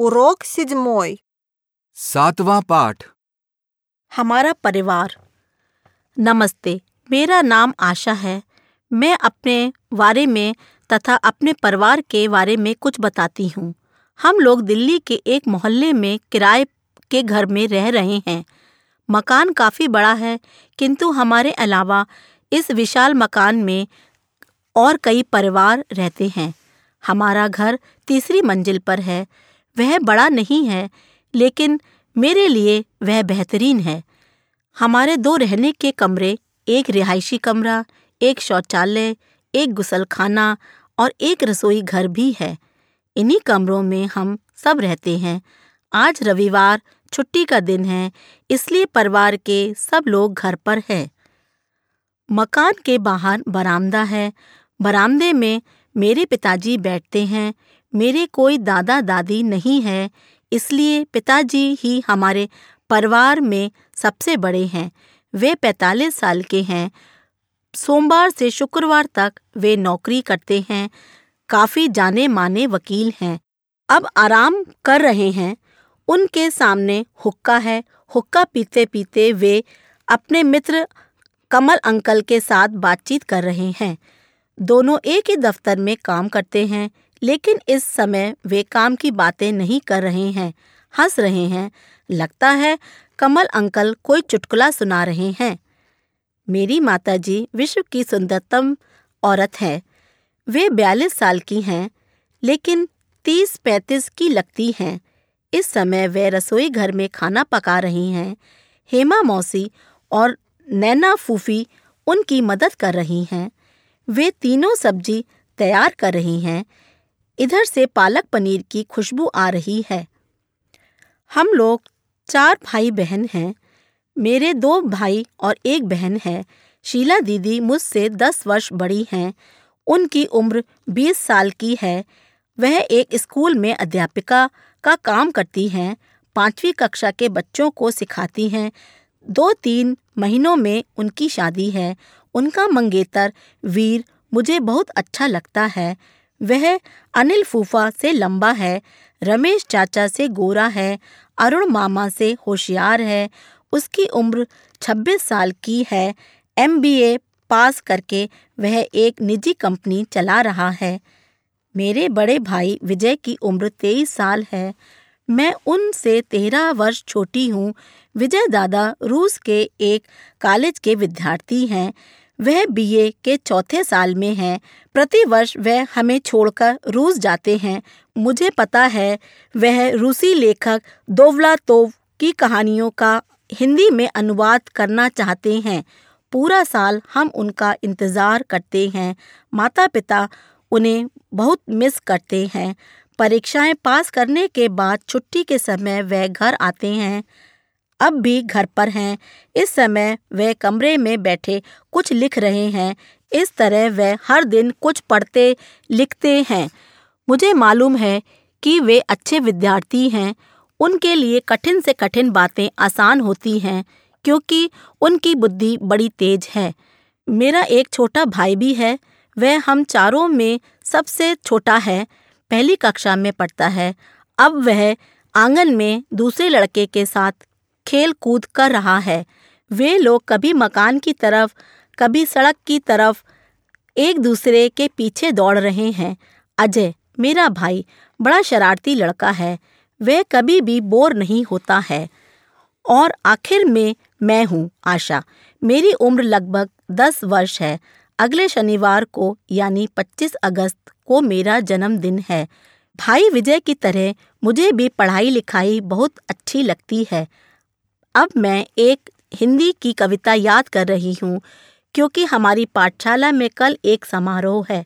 Урок седьмой. सातवां पाठ हमारा परिवार नमस्ते मेरा नाम आशा है मैं अपने बारे में तथा अपने परिवार के बारे में कुछ बताती हूँ हम लोग दिल्ली के एक मोहल्ले में किराए के घर में रह रहे हैं मकान काफ़ी बड़ा है किंतु हमारे अलावा इस विशाल मकान में और कई परिवार रहते हैं हमारा घर तीसरी मंजिल पर है वह बड़ा नहीं है, लेकिन मेरे लिए वह बेहतरीन है। हमारे दो रहने के कमरे, एक रिहायशी कमरा, एक शौचालय, एक गुसलखाना और एक रसोई घर भी है। इन्हीं कमरों में हम सब रहते हैं। आज रविवार, छुट्टी का दिन है, इसलिए परिवार के सब लोग घर पर हैं। मकान के बाहर बरामदा है। बरामदे में मेरे पिताजी बैठते हैं। मेरे कोई दादा दादी नहीं है, इसलिए पिताजी ही हमारे परिवार में सबसे बड़े हैं। वे 45 साल के हैं। सोमवार से शुक्रवार तक वे नौकरी करते हैं। काफ़ी जाने माने वकील हैं। अब आराम कर रहे हैं। उनके सामने हुक्का है। हुक्का पीते पीते वे अपने मित्र कमल अंकल के साथ बातचीत कर रहे हैं। दोनों एक ही दफ्तर में काम करते हैं। लेकिन इस समय वे काम की बातें नहीं कर रहे हैं, हंस रहे हैं। लगता है कमल अंकल कोई चुटकुला सुना रहे हैं। मेरी माताजी विश्व की सुंदरतम औरत है। वे बयालीस साल की हैं, लेकिन तीस पैंतीस की लगती हैं। इस समय वे रसोई घर में खाना पका रही हैं। हेमा मौसी और नैना फूफी उनकी मदद कर रही हैं। वे तीनों सब्ज़ी तैयार कर रही हैं। इधर से पालक पनीर की खुशबू आ रही है। हम लोग चार भाई बहन हैं। मेरे दो भाई और एक बहन है। शीला दीदी मुझसे दस वर्ष बड़ी हैं। उनकी उम्र बीस साल की है। वह एक स्कूल में अध्यापिका का काम करती हैं। पांचवी कक्षा के बच्चों को सिखाती हैं। दो तीन महीनों में उनकी शादी है। उनका मंगेतर वीर मुझे बहुत अच्छा लगता है। वह अनिल फूफा से लंबा है, रमेश चाचा से गोरा है, अरुण मामा से होशियार है, उसकी उम्र 26 साल की है, एमबीए पास करके वह एक निजी कंपनी चला रहा है। मेरे बड़े भाई विजय की उम्र 23 साल है। मैं उनसे तेरह वर्ष छोटी हूँ। विजय दादा रूस के एक कॉलेज के विद्यार्थी हैं। वह बीए के चौथे साल में हैं। प्रति वर्ष वह हमें छोड़कर रूस जाते हैं। मुझे पता है वह रूसी लेखक दोवलातोव की कहानियों का हिंदी में अनुवाद करना चाहते हैं। पूरा साल हम उनका इंतज़ार करते हैं। माता पिता उन्हें बहुत मिस करते हैं। परीक्षाएँ पास करने के बाद छुट्टी के समय वह घर आते हैं। अब भी घर पर हैं। इस समय वे कमरे में बैठे कुछ लिख रहे हैं। इस तरह वे हर दिन कुछ पढ़ते, लिखते हैं। मुझे मालूम है कि वे अच्छे विद्यार्थी हैं। उनके लिए कठिन से कठिन बातें आसान होती हैं, क्योंकि उनकी बुद्धि बड़ी तेज है। मेरा एक छोटा भाई भी है। वह हम चारों में सबसे छोटा है। पहली कक्षा में पढ़ता है। अब वह आँगन में दूसरे लड़के के साथ खेल कूद कर रहा है। वे लोग कभी मकान की तरफ़, कभी सड़क की तरफ़ एक दूसरे के पीछे दौड़ रहे हैं। अजय, मेरा भाई, बड़ा शरारती लड़का है। वह कभी भी बोर नहीं होता है। और आखिर में मैं हूँ आशा। मेरी उम्र लगभग दस वर्ष है। अगले शनिवार को, यानी 25 अगस्त को मेरा जन्मदिन है। भाई विजय की तरह मुझे भी पढ़ाई लिखाई बहुत अच्छी लगती है। अब मैं एक हिंदी की कविता याद कर रही हूँ, क्योंकि हमारी पाठशाला में कल एक समारोह है।